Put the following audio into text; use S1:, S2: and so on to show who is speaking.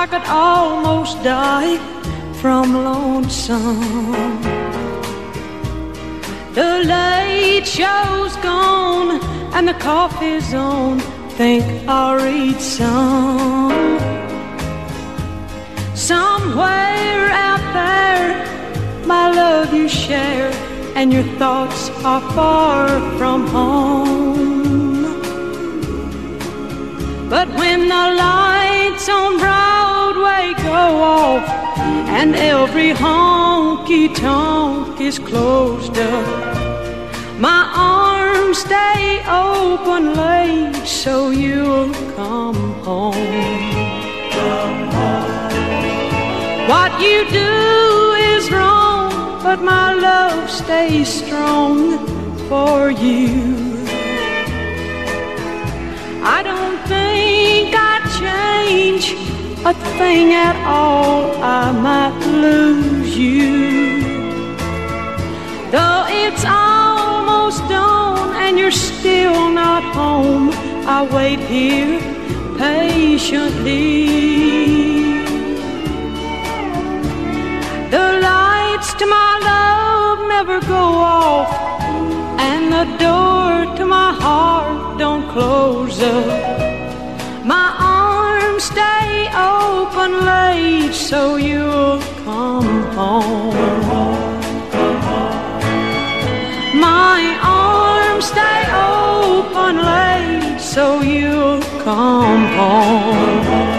S1: I could almost die from lonesome. The late show's gone and the coffee's on. Think I'll read some. Somewhere out there, my love you share, and your thoughts are far from home. But when the and every honky tonk is closed up, my arms stay open late so you'll come home. What you do is wrong, but my love stays strong for you. A thing at all. I might lose you. Though it's almost dawn and you're still not home, I wait here patiently. The lights to my love never go off, and the door to my heart don't close up. My stay open late so you'll come home. My arms stay open late so you'll come home.